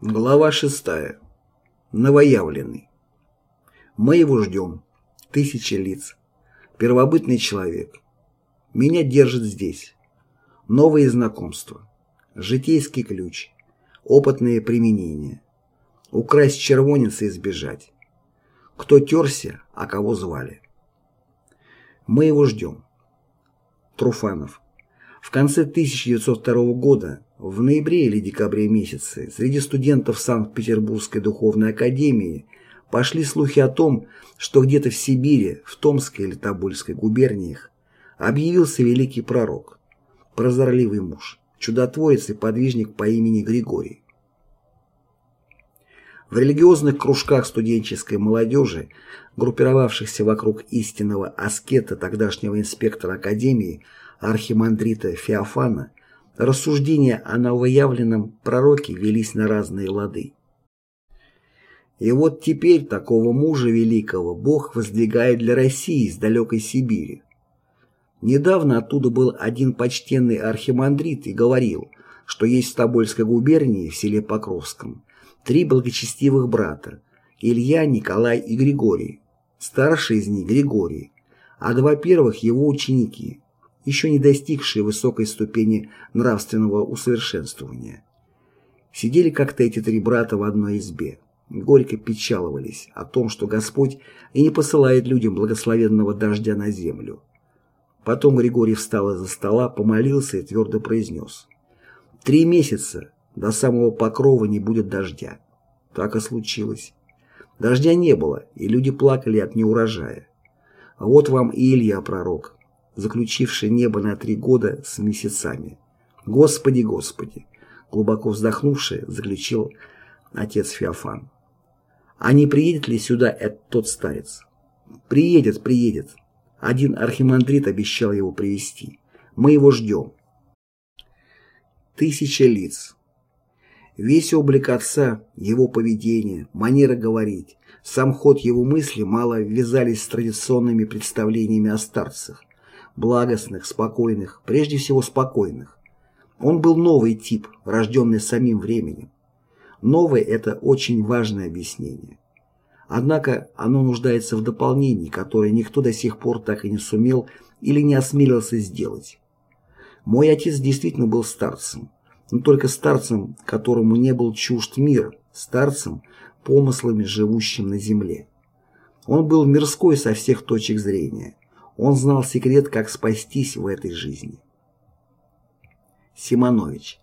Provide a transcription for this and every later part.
Глава шестая. Новоявленный. Мы его ждем. Тысячи лиц. Первобытный человек. Меня держит здесь. Новые знакомства. Житейский ключ. Опытные применения. Украсть червонец и избежать. Кто терся, а кого звали. Мы его ждем. Труфанов. В конце 1902 года, в ноябре или декабре месяце, среди студентов Санкт-Петербургской духовной академии пошли слухи о том, что где-то в Сибири, в Томской или Тобольской губерниях, объявился великий пророк, прозорливый муж, чудотворец и подвижник по имени Григорий. В религиозных кружках студенческой молодежи, группировавшихся вокруг истинного аскета тогдашнего инспектора академии архимандрита Феофана, рассуждения о новоявленном пророке велись на разные лады. И вот теперь такого мужа великого Бог воздвигает для России из далекой Сибири. Недавно оттуда был один почтенный архимандрит и говорил, что есть в Тобольской губернии, в селе Покровском, три благочестивых брата – Илья, Николай и Григорий. Старший из них – Григорий, а два первых – его ученики, еще не достигшие высокой ступени нравственного усовершенствования. Сидели как-то эти три брата в одной избе. Горько печаловались о том, что Господь и не посылает людям благословенного дождя на землю. Потом Григорий встал из-за стола, помолился и твердо произнес. «Три месяца до самого покрова не будет дождя». Так и случилось. Дождя не было, и люди плакали от неурожая. Вот вам и Илья пророк, заключивший небо на три года с месяцами. Господи, Господи! Глубоко вздохнувший, заключил отец Феофан. А не приедет ли сюда этот тот старец? Приедет, приедет. Один архимандрит обещал его привести. Мы его ждем. Тысяча лиц. Весь облик отца, его поведение, манера говорить, сам ход его мысли мало ввязались с традиционными представлениями о старцах, благостных, спокойных, прежде всего спокойных. Он был новый тип, рожденный самим временем. Новое – это очень важное объяснение. Однако оно нуждается в дополнении, которое никто до сих пор так и не сумел или не осмелился сделать. Мой отец действительно был старцем, но только старцем, которому не был чужд мир, старцем, помыслами, живущим на земле. Он был мирской со всех точек зрения. Он знал секрет, как спастись в этой жизни. Симонович.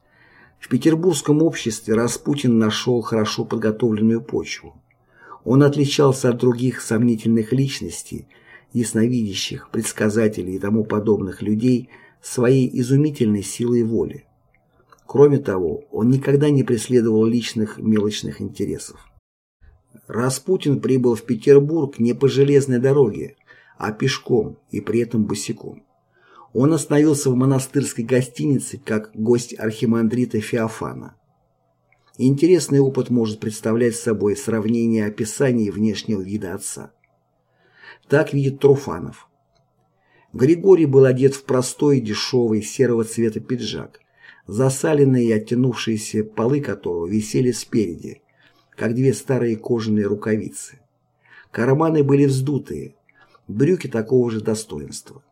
В петербургском обществе Распутин нашел хорошо подготовленную почву. Он отличался от других сомнительных личностей, ясновидящих, предсказателей и тому подобных людей своей изумительной силой воли. Кроме того, он никогда не преследовал личных мелочных интересов. Распутин прибыл в Петербург не по железной дороге, а пешком и при этом босиком. Он остановился в монастырской гостинице как гость архимандрита Феофана. Интересный опыт может представлять собой сравнение описаний внешнего вида отца. Так видит Труфанов. Григорий был одет в простой, дешевый, серого цвета пиджак, засаленные и оттянувшиеся полы которого висели спереди, как две старые кожаные рукавицы. Карманы были вздутые, брюки такого же достоинства.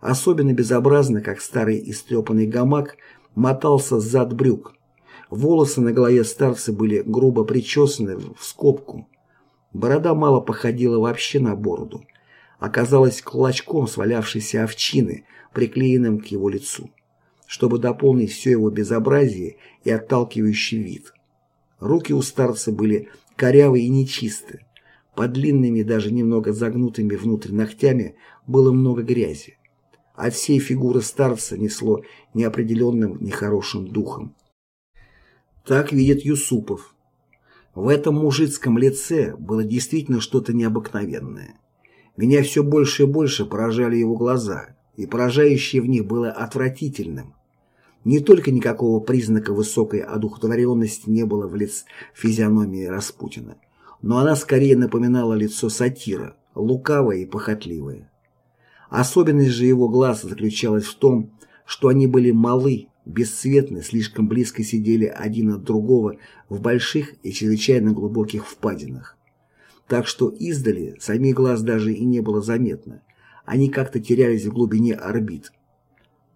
Особенно безобразно, как старый истрепанный гамак, мотался зад брюк. Волосы на голове старца были грубо причесаны в скобку. Борода мало походила вообще на бороду. Оказалась клочком свалявшейся овчины, приклеенным к его лицу, чтобы дополнить все его безобразие и отталкивающий вид. Руки у старца были корявые и нечистые. Под длинными, даже немного загнутыми внутрь ногтями было много грязи. От всей фигуры старца несло неопределенным, нехорошим духом. Так видит Юсупов. В этом мужицком лице было действительно что-то необыкновенное. Меня все больше и больше поражали его глаза, и поражающее в них было отвратительным. Не только никакого признака высокой одухотворенности не было в лиц физиономии Распутина, но она скорее напоминала лицо сатира, лукавое и похотливое. Особенность же его глаз заключалась в том, что они были малы, бесцветны, слишком близко сидели один от другого в больших и чрезвычайно глубоких впадинах. Так что издали самих глаз даже и не было заметно. Они как-то терялись в глубине орбит.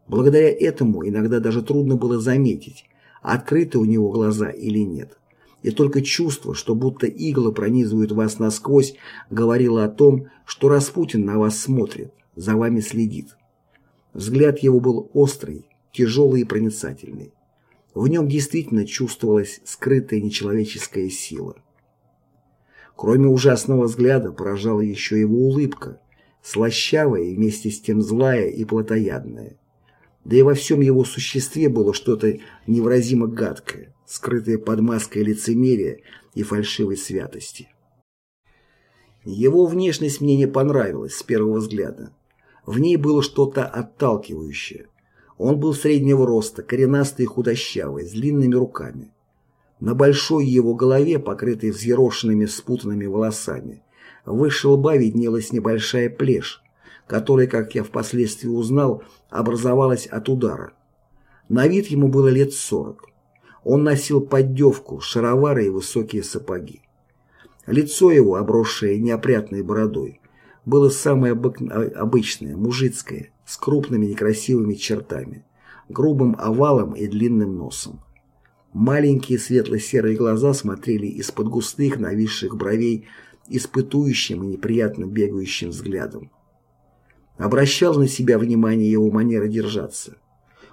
Благодаря этому иногда даже трудно было заметить, открыты у него глаза или нет. И только чувство, что будто иглы пронизывают вас насквозь, говорило о том, что Распутин на вас смотрит, за вами следит. Взгляд его был острый, тяжелый и проницательный. В нем действительно чувствовалась скрытая нечеловеческая сила. Кроме ужасного взгляда поражала еще его улыбка, слащавая и вместе с тем злая и плотоядная. Да и во всем его существе было что-то невыразимо гадкое, скрытое под маской лицемерия и фальшивой святости. Его внешность мне не понравилась с первого взгляда. В ней было что-то отталкивающее. Он был среднего роста, коренастый и худощавый, с длинными руками. На большой его голове, покрытой взъерошенными спутанными волосами, выше лба виднелась небольшая плешь, которая, как я впоследствии узнал, образовалась от удара. На вид ему было лет сорок. Он носил поддевку, шаровары и высокие сапоги. Лицо его, обросшее неопрятной бородой, было самое обычное, мужицкое, с крупными некрасивыми чертами, грубым овалом и длинным носом. Маленькие светло-серые глаза смотрели из-под густых нависших бровей испытующим и неприятно бегающим взглядом. Обращал на себя внимание его манера держаться.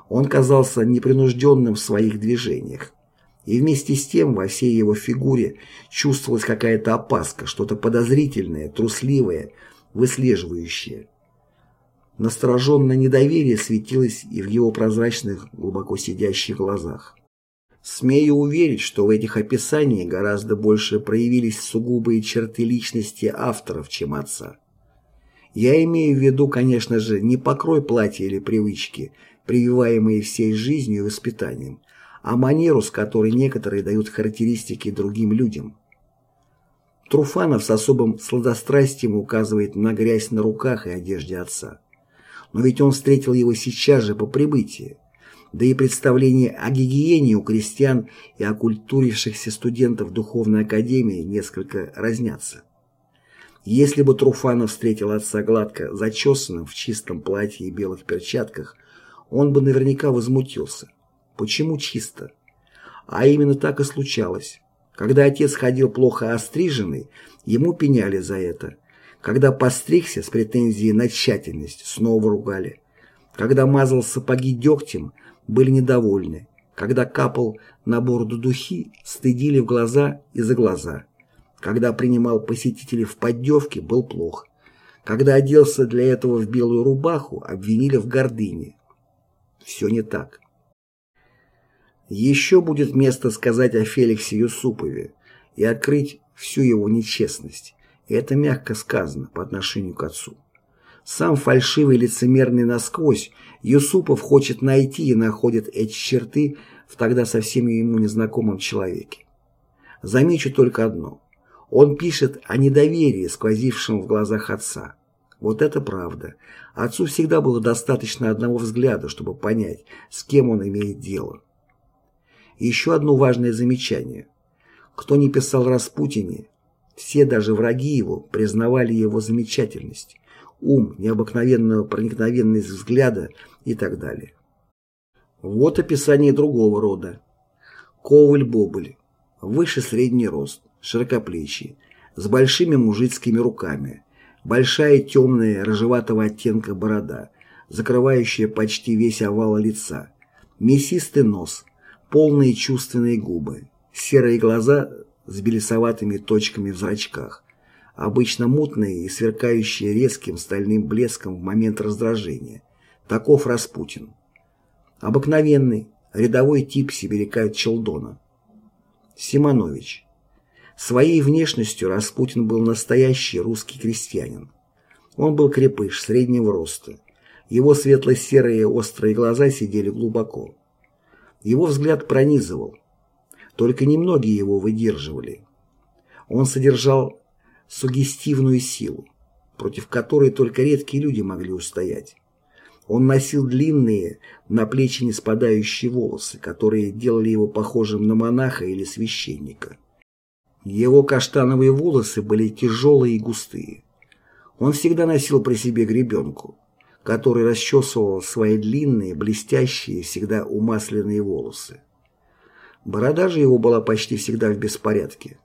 Он казался непринужденным в своих движениях. И вместе с тем во всей его фигуре чувствовалась какая-то опаска, что-то подозрительное, трусливое, выслеживающее. Настороженное недоверие светилось и в его прозрачных, глубоко сидящих глазах. Смею уверить, что в этих описаниях гораздо больше проявились сугубые черты личности авторов, чем отца. Я имею в виду, конечно же, не покрой платья или привычки, прививаемые всей жизнью и воспитанием, а манеру, с которой некоторые дают характеристики другим людям. Труфанов с особым сладострастием указывает на грязь на руках и одежде отца. Но ведь он встретил его сейчас же по прибытии. Да и представления о гигиене у крестьян и окультурившихся студентов Духовной Академии несколько разнятся. Если бы Труфанов встретил отца гладко зачесанным в чистом платье и белых перчатках, он бы наверняка возмутился. Почему чисто? А именно так и случалось. Когда отец ходил плохо остриженный, ему пеняли за это. Когда постригся с претензией на тщательность, снова ругали. Когда мазал сапоги дегтем, были недовольны. Когда капал на бороду духи, стыдили в глаза и за глаза. Когда принимал посетителей в поддевке, был плох. Когда оделся для этого в белую рубаху, обвинили в гордыне. Все не так. Еще будет место сказать о Феликсе Юсупове и открыть всю его нечестность. И это мягко сказано по отношению к отцу. Сам фальшивый лицемерный насквозь, Юсупов хочет найти и находит эти черты в тогда совсем ему незнакомом человеке. Замечу только одно. Он пишет о недоверии, сквозившем в глазах отца. Вот это правда. Отцу всегда было достаточно одного взгляда, чтобы понять, с кем он имеет дело. Еще одно важное замечание. Кто не писал Распутине, все даже враги его признавали его замечательность, ум, необыкновенную проникновенность взгляда и так далее. Вот описание другого рода. Коваль-бобыль. Выше средний рост широкоплечий, с большими мужицкими руками, большая темная рыжеватого оттенка борода, закрывающая почти весь овал лица, мясистый нос, полные чувственные губы, серые глаза с белесоватыми точками в зрачках, обычно мутные и сверкающие резким стальным блеском в момент раздражения. Таков Распутин. Обыкновенный, рядовой тип сибиряка Челдона. Симонович. Своей внешностью Распутин был настоящий русский крестьянин. Он был крепыш, среднего роста. Его светло-серые острые глаза сидели глубоко. Его взгляд пронизывал. Только немногие его выдерживали. Он содержал сугестивную силу, против которой только редкие люди могли устоять. Он носил длинные, на плечи не спадающие волосы, которые делали его похожим на монаха или священника. Его каштановые волосы были тяжелые и густые. Он всегда носил при себе гребенку, который расчесывал свои длинные, блестящие, всегда умасленные волосы. Борода же его была почти всегда в беспорядке.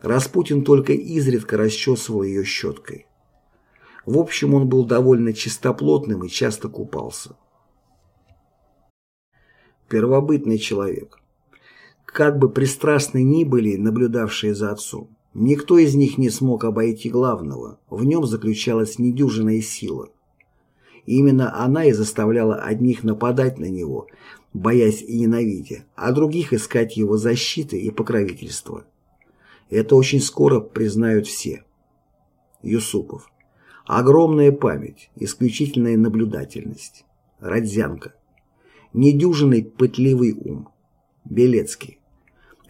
Распутин только изредка расчесывал ее щеткой. В общем, он был довольно чистоплотным и часто купался. Первобытный человек. Как бы пристрастны ни были наблюдавшие за отцом, никто из них не смог обойти главного, в нем заключалась недюжинная сила. именно она и заставляла одних нападать на него, боясь и ненавидя, а других искать его защиты и покровительства. Это очень скоро признают все. Юсупов. Огромная память, исключительная наблюдательность. Родзянко. Недюжинный пытливый ум. Белецкий.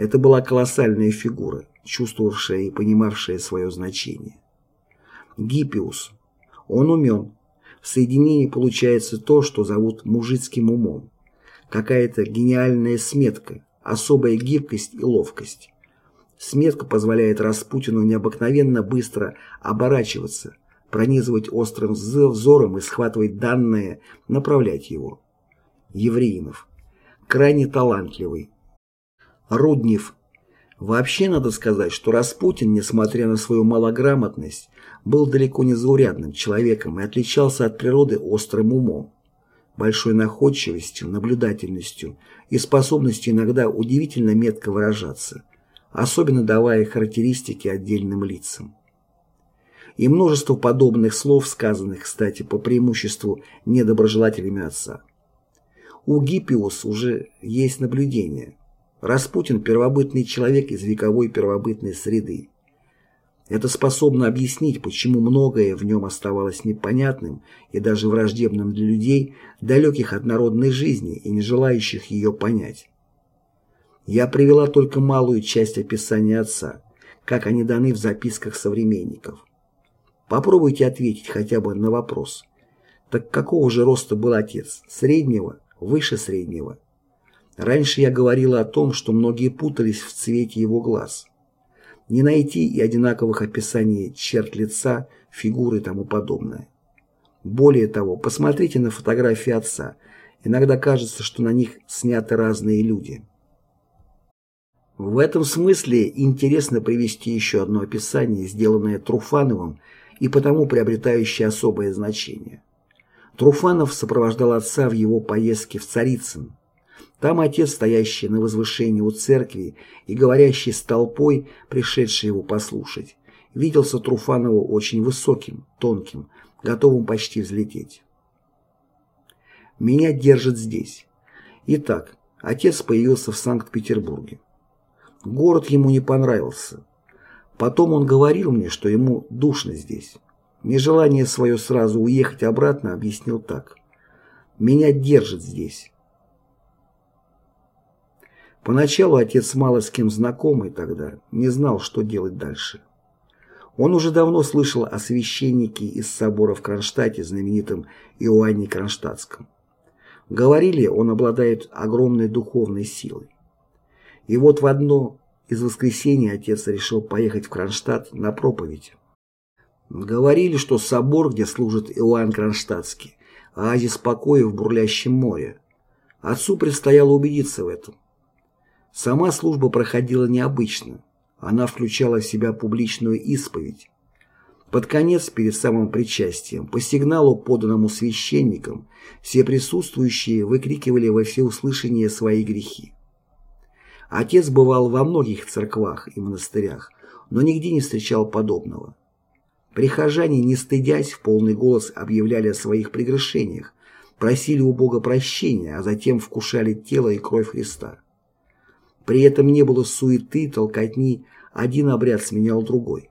Это была колоссальная фигура, чувствовавшая и понимавшая свое значение. Гиппиус. Он умен. В соединении получается то, что зовут мужицким умом. Какая-то гениальная сметка, особая гибкость и ловкость. Сметка позволяет Распутину необыкновенно быстро оборачиваться, пронизывать острым взором и схватывать данные, направлять его. Евреинов. Крайне талантливый. Руднев. Вообще надо сказать, что Распутин, несмотря на свою малограмотность, был далеко не заурядным человеком и отличался от природы острым умом, большой находчивостью, наблюдательностью и способностью иногда удивительно метко выражаться, особенно давая характеристики отдельным лицам и множество подобных слов, сказанных, кстати, по преимуществу недоброжелателями отца. У Гиппиус уже есть наблюдение. Распутин – первобытный человек из вековой первобытной среды. Это способно объяснить, почему многое в нем оставалось непонятным и даже враждебным для людей, далеких от народной жизни и не желающих ее понять. Я привела только малую часть описания отца, как они даны в записках современников. Попробуйте ответить хотя бы на вопрос. Так какого же роста был отец? Среднего? Выше среднего? Раньше я говорила о том, что многие путались в цвете его глаз. Не найти и одинаковых описаний черт лица, фигуры и тому подобное. Более того, посмотрите на фотографии отца. Иногда кажется, что на них сняты разные люди. В этом смысле интересно привести еще одно описание, сделанное Труфановым и потому приобретающее особое значение. Труфанов сопровождал отца в его поездке в Царицын. Там отец, стоящий на возвышении у церкви и говорящий с толпой, пришедшей его послушать, виделся Труфанову очень высоким, тонким, готовым почти взлететь. «Меня держат здесь». Итак, отец появился в Санкт-Петербурге. Город ему не понравился. Потом он говорил мне, что ему душно здесь. Нежелание свое сразу уехать обратно объяснил так. «Меня держит здесь». Поначалу отец мало с кем знакомый тогда, не знал, что делать дальше. Он уже давно слышал о священнике из собора в Кронштадте, знаменитом Иоанне Кронштадтском. Говорили, он обладает огромной духовной силой. И вот в одно из воскресенья отец решил поехать в Кронштадт на проповедь. Говорили, что собор, где служит Иоанн Кронштадтский, оазис покоя в бурлящем море. Отцу предстояло убедиться в этом. Сама служба проходила необычно. Она включала в себя публичную исповедь. Под конец, перед самым причастием, по сигналу, поданному священникам, все присутствующие выкрикивали во всеуслышание свои грехи. Отец бывал во многих церквах и монастырях, но нигде не встречал подобного. Прихожане, не стыдясь, в полный голос объявляли о своих прегрешениях, просили у Бога прощения, а затем вкушали тело и кровь Христа. При этом не было суеты, толкотни, один обряд сменял другой.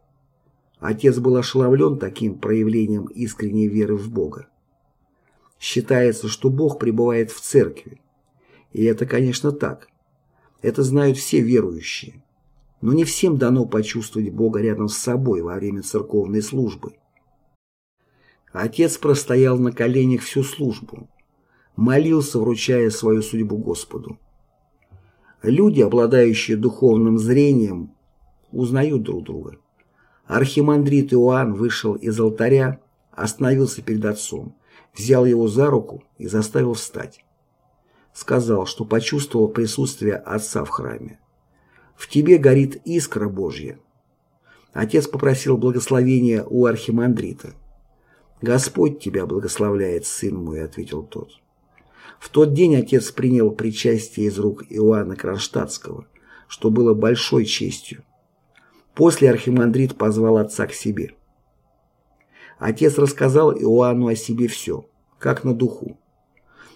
Отец был ошеломлен таким проявлением искренней веры в Бога. Считается, что Бог пребывает в церкви. И это, конечно, так. Это знают все верующие. Но не всем дано почувствовать Бога рядом с собой во время церковной службы. Отец простоял на коленях всю службу, молился, вручая свою судьбу Господу. Люди, обладающие духовным зрением, узнают друг друга. Архимандрит Иоанн вышел из алтаря, остановился перед отцом, взял его за руку и заставил встать. Сказал, что почувствовал присутствие отца в храме. «В тебе горит искра Божья». Отец попросил благословения у архимандрита. «Господь тебя благословляет, сын мой», — ответил тот. В тот день отец принял причастие из рук Иоанна Кронштадтского, что было большой честью. После архимандрит позвал отца к себе. Отец рассказал Иоанну о себе все, как на духу.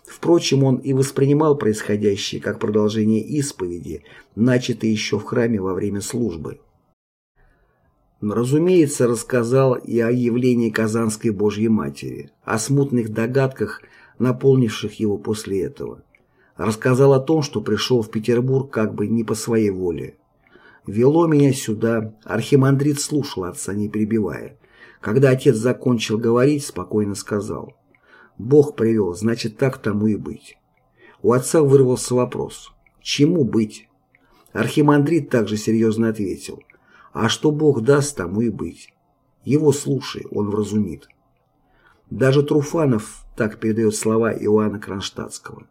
Впрочем, он и воспринимал происходящее как продолжение исповеди, начатой еще в храме во время службы. Разумеется, рассказал и о явлении Казанской Божьей Матери, о смутных догадках, наполнивших его после этого. Рассказал о том, что пришел в Петербург как бы не по своей воле. Вело меня сюда, архимандрит слушал отца, не перебивая. Когда отец закончил говорить, спокойно сказал. «Бог привел, значит, так тому и быть». У отца вырвался вопрос. «Чему быть?» Архимандрит также серьезно ответил. «А что Бог даст, тому и быть. Его слушай, он вразумит». Даже Труфанов так передает слова Иоанна Кронштадтского.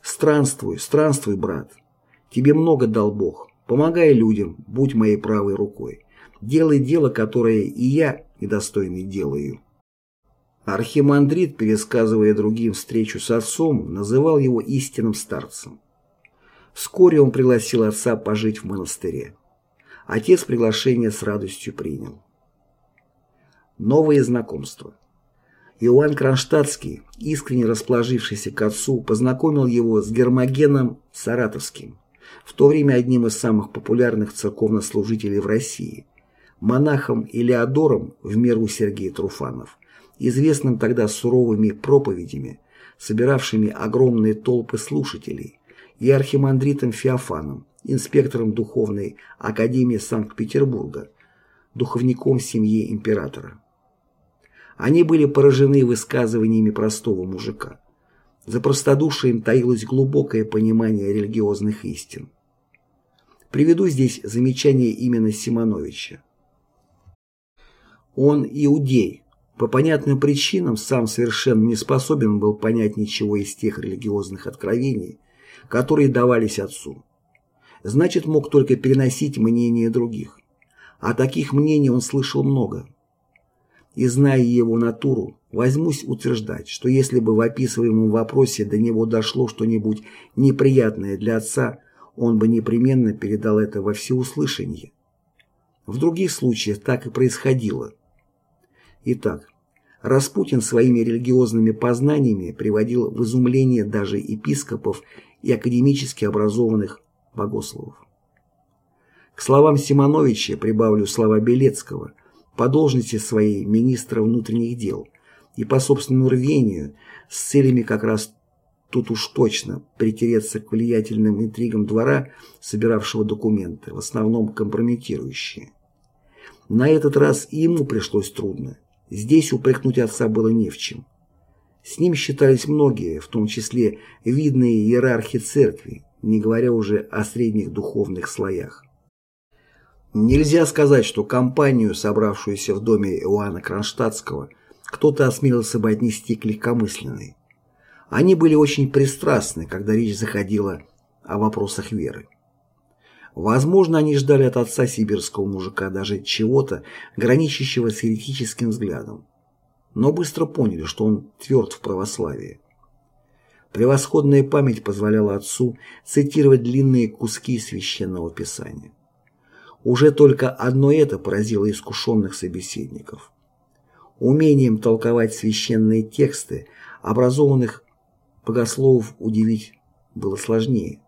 «Странствуй, странствуй, брат. Тебе много дал Бог. Помогай людям, будь моей правой рукой. Делай дело, которое и я, недостойный, делаю. Архимандрит, пересказывая другим встречу с отцом, называл его истинным старцем. Вскоре он пригласил отца пожить в монастыре. Отец приглашение с радостью принял. Новые знакомства. Иоанн Кронштадтский, искренне расположившийся к отцу, познакомил его с Гермогеном Саратовским, в то время одним из самых популярных церковнослужителей в России, монахом Илеодором в меру Сергей Труфанов, известным тогда суровыми проповедями, собиравшими огромные толпы слушателей, и архимандритом Феофаном, инспектором Духовной Академии Санкт-Петербурга, духовником семьи императора. Они были поражены высказываниями простого мужика. За простодушием таилось глубокое понимание религиозных истин. Приведу здесь замечание именно Симоновича. Он иудей. По понятным причинам сам совершенно не способен был понять ничего из тех религиозных откровений, которые давались отцу. Значит, мог только переносить мнения других. А таких мнений он слышал много и зная его натуру, возьмусь утверждать, что если бы в описываемом вопросе до него дошло что-нибудь неприятное для отца, он бы непременно передал это во всеуслышание. В других случаях так и происходило. Итак, Распутин своими религиозными познаниями приводил в изумление даже епископов и академически образованных богословов. К словам Симоновича прибавлю слова Белецкого – по должности своей министра внутренних дел и по собственному рвению с целями как раз тут уж точно притереться к влиятельным интригам двора, собиравшего документы, в основном компрометирующие. На этот раз ему пришлось трудно. Здесь упрекнуть отца было не в чем. С ним считались многие, в том числе видные иерархи церкви, не говоря уже о средних духовных слоях. Нельзя сказать, что компанию, собравшуюся в доме Иоанна Кронштадтского, кто-то осмелился бы отнести к легкомысленной. Они были очень пристрастны, когда речь заходила о вопросах веры. Возможно, они ждали от отца сибирского мужика даже чего-то, граничащего с еретическим взглядом. Но быстро поняли, что он тверд в православии. Превосходная память позволяла отцу цитировать длинные куски священного писания. Уже только одно это поразило искушенных собеседников. Умением толковать священные тексты образованных богословов удивить было сложнее,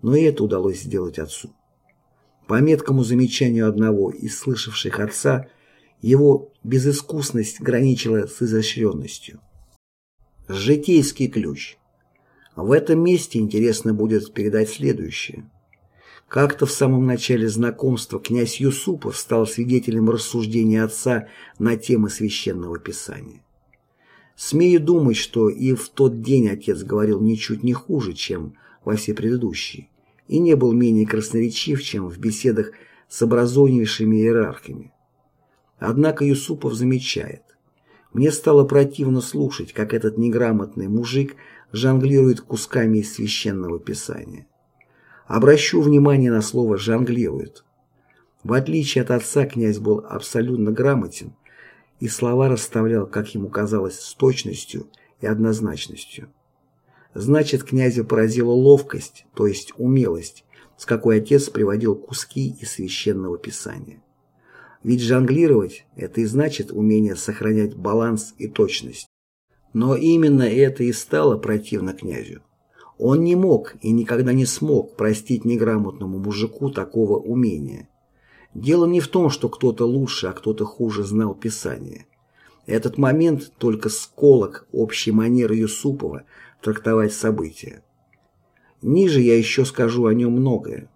но и это удалось сделать отцу. По меткому замечанию одного из слышавших отца, его безыскусность граничила с изощренностью. Житейский ключ. В этом месте интересно будет передать следующее. Как-то в самом начале знакомства князь Юсупов стал свидетелем рассуждений отца на темы священного писания. Смею думать, что и в тот день отец говорил ничуть не хуже, чем во все предыдущие, и не был менее красноречив, чем в беседах с образованнейшими иерархами. Однако Юсупов замечает. Мне стало противно слушать, как этот неграмотный мужик жонглирует кусками из священного писания. Обращу внимание на слово «жонглирует». В отличие от отца, князь был абсолютно грамотен и слова расставлял, как ему казалось, с точностью и однозначностью. Значит, князя поразила ловкость, то есть умелость, с какой отец приводил куски из священного писания. Ведь жонглировать – это и значит умение сохранять баланс и точность. Но именно это и стало противно князю. Он не мог и никогда не смог простить неграмотному мужику такого умения. Дело не в том, что кто-то лучше, а кто-то хуже знал Писание. Этот момент только сколок общей манеры Юсупова трактовать события. Ниже я еще скажу о нем многое.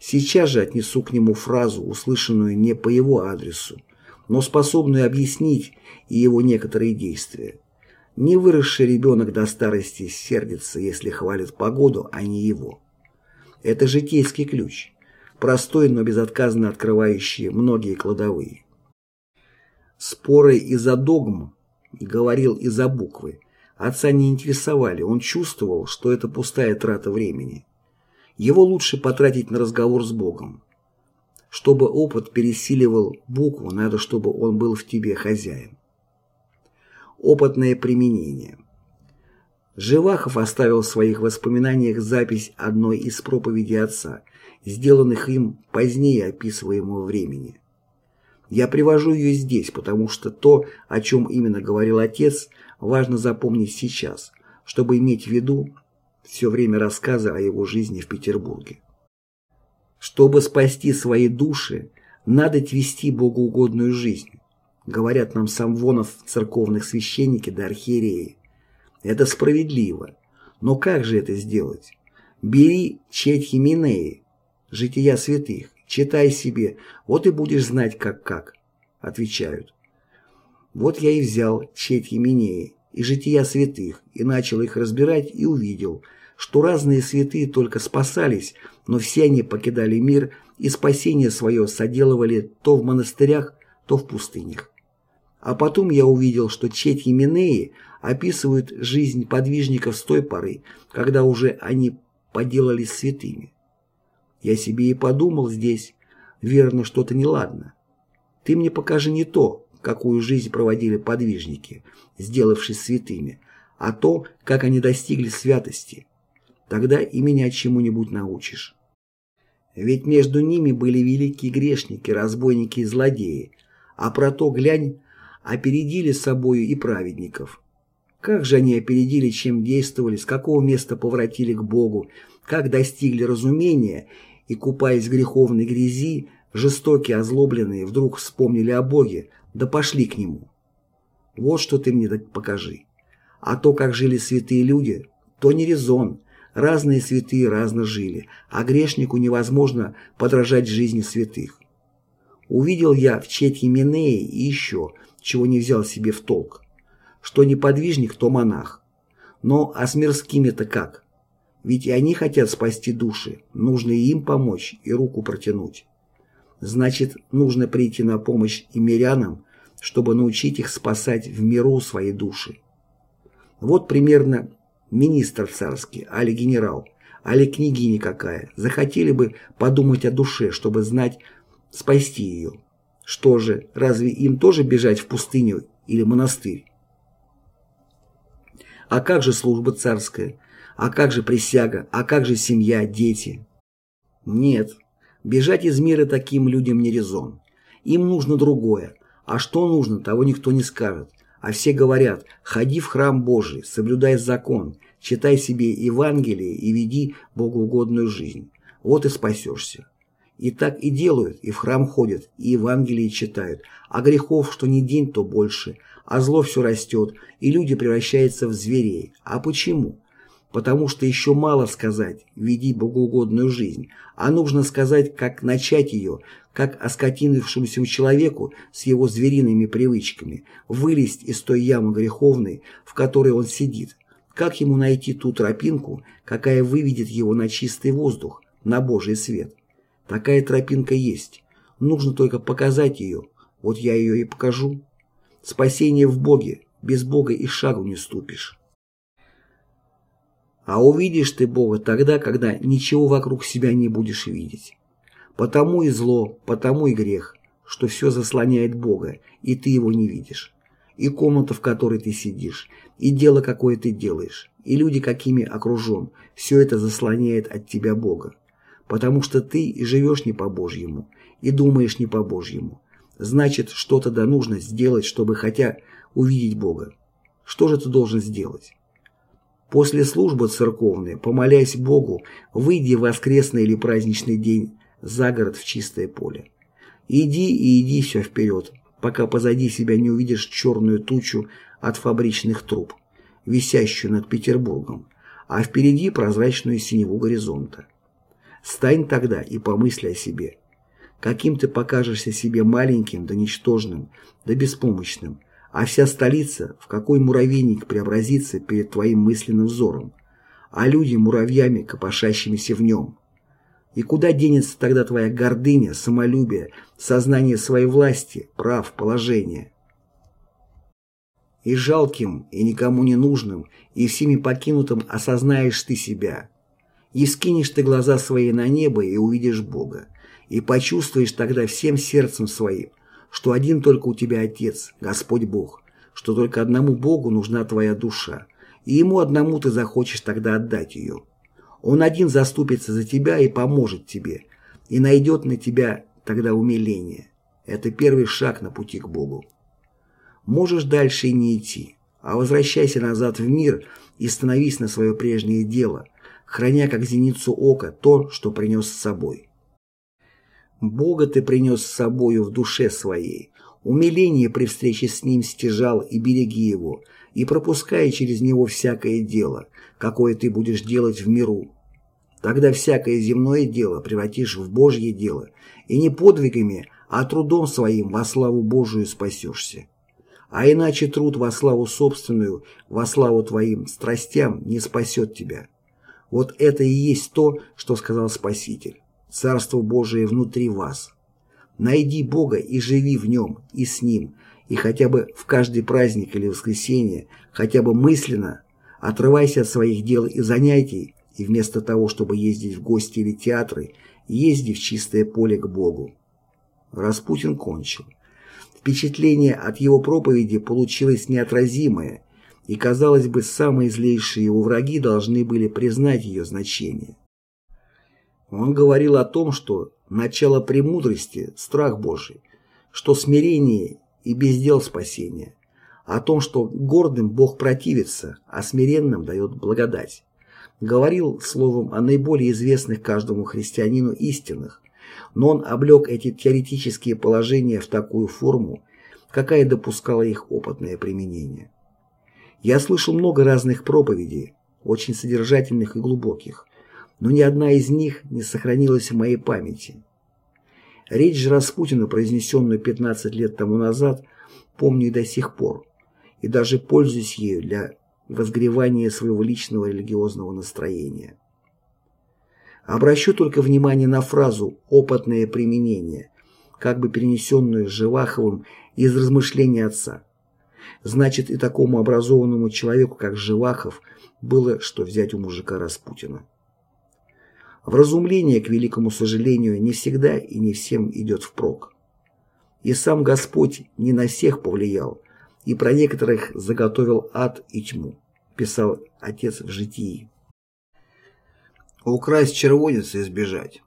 Сейчас же отнесу к нему фразу, услышанную не по его адресу, но способную объяснить и его некоторые действия. Не выросший ребенок до старости сердится, если хвалит погоду, а не его. Это житейский ключ простой, но безотказно открывающий многие кладовые. Споры из-за догм, говорил из-за буквы, отца не интересовали, он чувствовал, что это пустая трата времени. Его лучше потратить на разговор с Богом. Чтобы опыт пересиливал букву, надо, чтобы он был в тебе хозяин. Опытное применение. Живахов оставил в своих воспоминаниях запись одной из проповедей отца, сделанных им позднее описываемого времени. Я привожу ее здесь, потому что то, о чем именно говорил отец, важно запомнить сейчас, чтобы иметь в виду все время рассказа о его жизни в Петербурге. Чтобы спасти свои души, надо вести богоугодную жизнь, говорят нам самвонов церковных священники да архиереи. Это справедливо. Но как же это сделать? Бери четхи Минеи, жития святых, читай себе, вот и будешь знать, как-как. Отвечают. Вот я и взял четь Еменеи и жития святых, и начал их разбирать, и увидел, что разные святые только спасались, но все они покидали мир и спасение свое соделывали то в монастырях, то в пустынях. А потом я увидел, что четь Еменеи описывают жизнь подвижников с той поры, когда уже они поделались святыми. Я себе и подумал здесь, верно, что-то неладно. Ты мне покажи не то, какую жизнь проводили подвижники, сделавшись святыми, а то, как они достигли святости. Тогда и меня чему-нибудь научишь. Ведь между ними были великие грешники, разбойники и злодеи, а про то, глянь, опередили собою и праведников. Как же они опередили, чем действовали, с какого места поворотили к Богу, как достигли разумения и, купаясь в греховной грязи, жестокие, озлобленные, вдруг вспомнили о Боге, да пошли к Нему. Вот что ты мне покажи. А то, как жили святые люди, то не резон. Разные святые разно жили, а грешнику невозможно подражать жизни святых. Увидел я в Четье Минеи и еще, чего не взял себе в толк. Что не подвижник, то монах. Но а с мирскими-то как? Ведь и они хотят спасти души, нужно и им помочь, и руку протянуть. Значит, нужно прийти на помощь и мирянам, чтобы научить их спасать в миру свои души. Вот примерно министр царский, али генерал, али княгиня какая, захотели бы подумать о душе, чтобы знать, спасти ее. Что же, разве им тоже бежать в пустыню или монастырь? А как же служба царская? А как же присяга? А как же семья, дети? Нет, бежать из мира таким людям не резон. Им нужно другое. А что нужно, того никто не скажет. А все говорят, ходи в храм Божий, соблюдай закон, читай себе Евангелие и веди богоугодную жизнь. Вот и спасешься. И так и делают, и в храм ходят, и Евангелие читают, а грехов, что не день, то больше, а зло все растет, и люди превращаются в зверей. А почему? потому что еще мало сказать «веди богоугодную жизнь», а нужно сказать, как начать ее, как оскотинившемуся человеку с его звериными привычками вылезть из той ямы греховной, в которой он сидит, как ему найти ту тропинку, какая выведет его на чистый воздух, на Божий свет. Такая тропинка есть, нужно только показать ее, вот я ее и покажу. Спасение в Боге, без Бога и шагу не ступишь. А увидишь ты Бога тогда, когда ничего вокруг себя не будешь видеть. Потому и зло, потому и грех, что все заслоняет Бога, и ты его не видишь. И комната, в которой ты сидишь, и дело, какое ты делаешь, и люди, какими окружен, все это заслоняет от тебя Бога. Потому что ты живешь не по-божьему, и думаешь не по-божьему. Значит, что-то да нужно сделать, чтобы хотя увидеть Бога. Что же ты должен сделать? После службы церковной, помолясь Богу, выйди в воскресный или праздничный день за город в чистое поле. Иди и иди все вперед, пока позади себя не увидишь черную тучу от фабричных труб, висящую над Петербургом, а впереди прозрачную синеву горизонта. Стань тогда и помысли о себе. Каким ты покажешься себе маленьким да ничтожным, да беспомощным – а вся столица в какой муравейник преобразится перед твоим мысленным взором, а люди муравьями, копошащимися в нем. И куда денется тогда твоя гордыня, самолюбие, сознание своей власти, прав, положения? И жалким, и никому не нужным, и всеми покинутым осознаешь ты себя. И скинешь ты глаза свои на небо и увидишь Бога, и почувствуешь тогда всем сердцем своим, что один только у тебя Отец, Господь Бог, что только одному Богу нужна твоя душа, и Ему одному ты захочешь тогда отдать ее. Он один заступится за тебя и поможет тебе, и найдет на тебя тогда умиление. Это первый шаг на пути к Богу. Можешь дальше и не идти, а возвращайся назад в мир и становись на свое прежнее дело, храня как зеницу ока то, что принес с собой. Бога ты принес с собою в душе своей. Умиление при встрече с Ним стяжал и береги Его, и пропуская через Него всякое дело, какое ты будешь делать в миру. Тогда всякое земное дело превратишь в Божье дело, и не подвигами, а трудом своим во славу Божию спасешься. А иначе труд во славу собственную, во славу твоим страстям не спасет тебя. Вот это и есть то, что сказал Спаситель. Царство Божие внутри вас. Найди Бога и живи в Нем, и с Ним, и хотя бы в каждый праздник или воскресенье, хотя бы мысленно, отрывайся от своих дел и занятий, и вместо того, чтобы ездить в гости или театры, езди в чистое поле к Богу. Распутин кончил. Впечатление от его проповеди получилось неотразимое, и, казалось бы, самые злейшие его враги должны были признать ее значение. Он говорил о том, что начало премудрости – страх Божий, что смирение и бездел спасения, о том, что гордым Бог противится, а смиренным дает благодать. Говорил, словом, о наиболее известных каждому христианину истинах, но он облег эти теоретические положения в такую форму, какая допускала их опытное применение. Я слышал много разных проповедей, очень содержательных и глубоких, но ни одна из них не сохранилась в моей памяти. Речь же Распутина, произнесенную 15 лет тому назад, помню и до сих пор, и даже пользуюсь ею для возгревания своего личного религиозного настроения. Обращу только внимание на фразу «опытное применение», как бы перенесенную Живаховым из размышлений отца. Значит, и такому образованному человеку, как Живахов, было что взять у мужика Распутина. Вразумление, к великому сожалению, не всегда и не всем идет впрок. И сам Господь не на всех повлиял, и про некоторых заготовил ад и тьму, писал отец в житии. Украсть червонец и сбежать.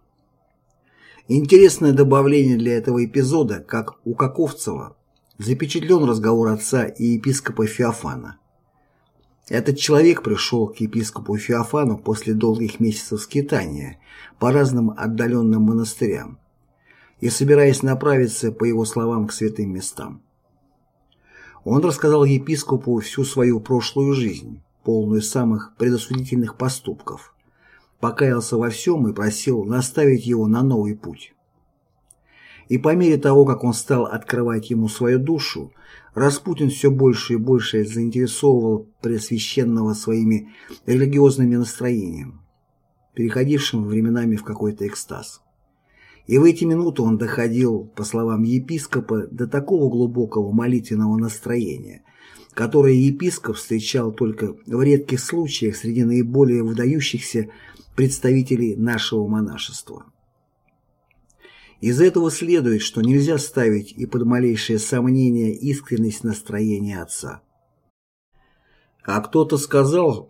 Интересное добавление для этого эпизода, как у Каковцева, запечатлен разговор отца и епископа Феофана. Этот человек пришел к епископу Феофану после долгих месяцев скитания по разным отдаленным монастырям и собираясь направиться, по его словам, к святым местам. Он рассказал епископу всю свою прошлую жизнь, полную самых предосудительных поступков, покаялся во всем и просил наставить его на новый путь. И по мере того, как он стал открывать ему свою душу, Распутин все больше и больше заинтересовывал Преосвященного своими религиозными настроениями, переходившим временами в какой-то экстаз. И в эти минуты он доходил, по словам епископа, до такого глубокого молитвенного настроения, которое епископ встречал только в редких случаях среди наиболее выдающихся представителей нашего монашества. Из этого следует, что нельзя ставить и под малейшее сомнение искренность настроения отца. А кто-то сказал,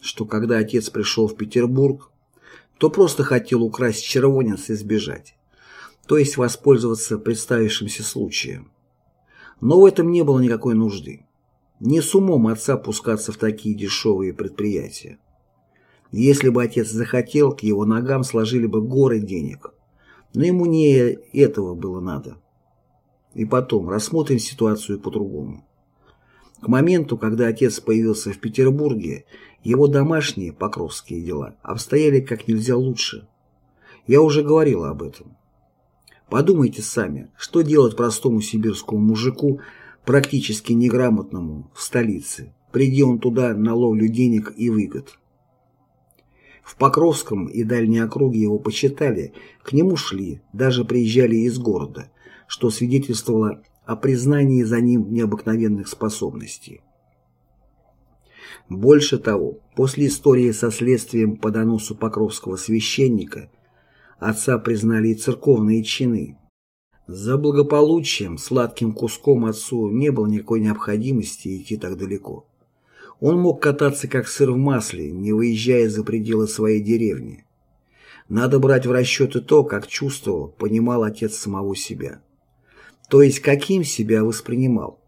что когда отец пришел в Петербург, то просто хотел украсть червонец и сбежать, то есть воспользоваться представившимся случаем. Но в этом не было никакой нужды. Не с умом отца пускаться в такие дешевые предприятия. Если бы отец захотел, к его ногам сложили бы горы денег. Но ему не этого было надо. И потом, рассмотрим ситуацию по-другому. К моменту, когда отец появился в Петербурге, его домашние покровские дела обстояли как нельзя лучше. Я уже говорил об этом. Подумайте сами, что делать простому сибирскому мужику, практически неграмотному, в столице, приди он туда на ловлю денег и выгод. В Покровском и дальней округе его почитали, к нему шли, даже приезжали из города, что свидетельствовало о признании за ним необыкновенных способностей. Больше того, после истории со следствием по доносу покровского священника отца признали и церковные чины. За благополучием, сладким куском отцу не было никакой необходимости идти так далеко. Он мог кататься как сыр в масле, не выезжая за пределы своей деревни. Надо брать в расчет и то, как чувствовал, понимал отец самого себя. То есть каким себя воспринимал.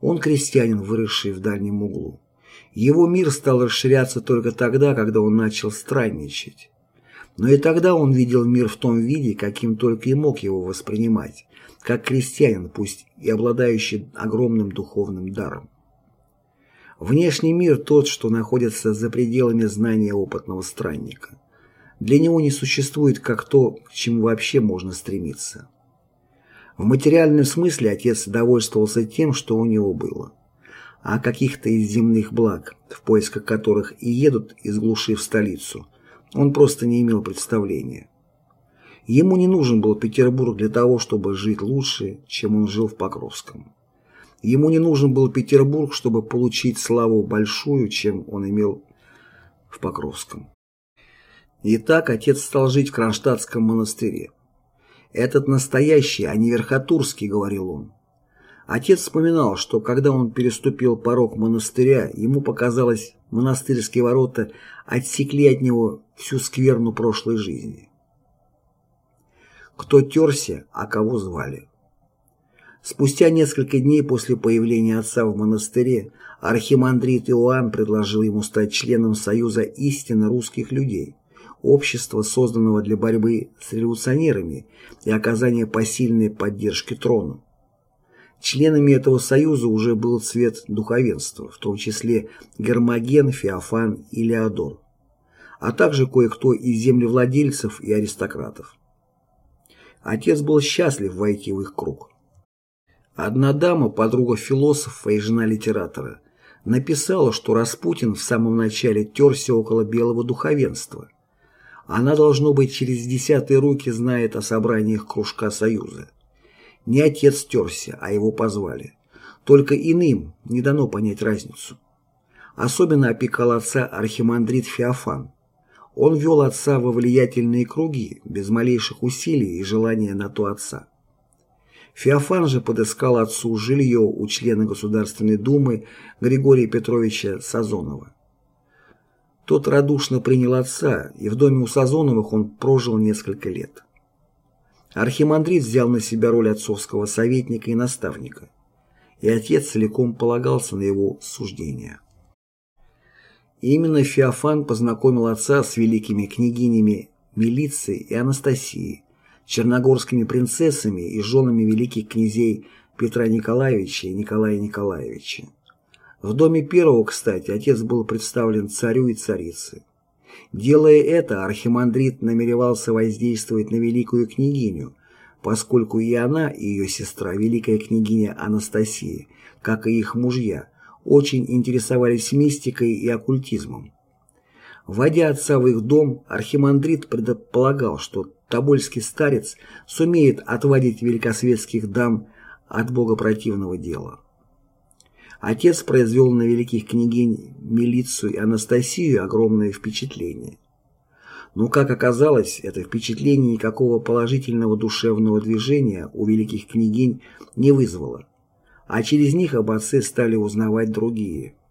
Он крестьянин, выросший в дальнем углу. Его мир стал расширяться только тогда, когда он начал странничать. Но и тогда он видел мир в том виде, каким только и мог его воспринимать, как крестьянин, пусть и обладающий огромным духовным даром. Внешний мир тот, что находится за пределами знания опытного странника. Для него не существует как то, к чему вообще можно стремиться. В материальном смысле отец довольствовался тем, что у него было. А каких-то из земных благ, в поисках которых и едут из глуши в столицу, он просто не имел представления. Ему не нужен был Петербург для того, чтобы жить лучше, чем он жил в Покровском. Ему не нужен был Петербург, чтобы получить славу большую, чем он имел в Покровском. Итак, отец стал жить в Кронштадтском монастыре. «Этот настоящий, а не верхотурский», — говорил он. Отец вспоминал, что когда он переступил порог монастыря, ему показалось, монастырские ворота отсекли от него всю скверну прошлой жизни. Кто терся, а кого звали. Спустя несколько дней после появления отца в монастыре архимандрит Иоанн предложил ему стать членом Союза истинно русских людей, общества, созданного для борьбы с революционерами и оказания посильной поддержки трону. Членами этого союза уже был цвет духовенства, в том числе Гермоген, Феофан и Леодор, а также кое-кто из землевладельцев и аристократов. Отец был счастлив войти в их круг. Одна дама, подруга философа и жена литератора, написала, что Распутин в самом начале терся около белого духовенства. Она, должно быть, через десятые руки знает о собраниях кружка Союза. Не отец терся, а его позвали. Только иным не дано понять разницу. Особенно опекал отца архимандрит Феофан. Он вел отца во влиятельные круги, без малейших усилий и желания на то отца. Феофан же подыскал отцу жилье у члена Государственной Думы Григория Петровича Сазонова. Тот радушно принял отца, и в доме у Сазоновых он прожил несколько лет. Архимандрит взял на себя роль отцовского советника и наставника, и отец целиком полагался на его суждения. Именно Феофан познакомил отца с великими княгинями Милицией и Анастасией, черногорскими принцессами и женами великих князей Петра Николаевича и Николая Николаевича. В доме первого, кстати, отец был представлен царю и царице. Делая это, архимандрит намеревался воздействовать на великую княгиню, поскольку и она, и ее сестра, великая княгиня Анастасия, как и их мужья, очень интересовались мистикой и оккультизмом. Вводя отца в их дом, архимандрит предполагал, что тобольский старец сумеет отводить великосветских дам от богопротивного дела. Отец произвел на великих княгинь Милицию и Анастасию огромное впечатление. Но, как оказалось, это впечатление никакого положительного душевного движения у великих княгинь не вызвало, а через них об отце стали узнавать другие –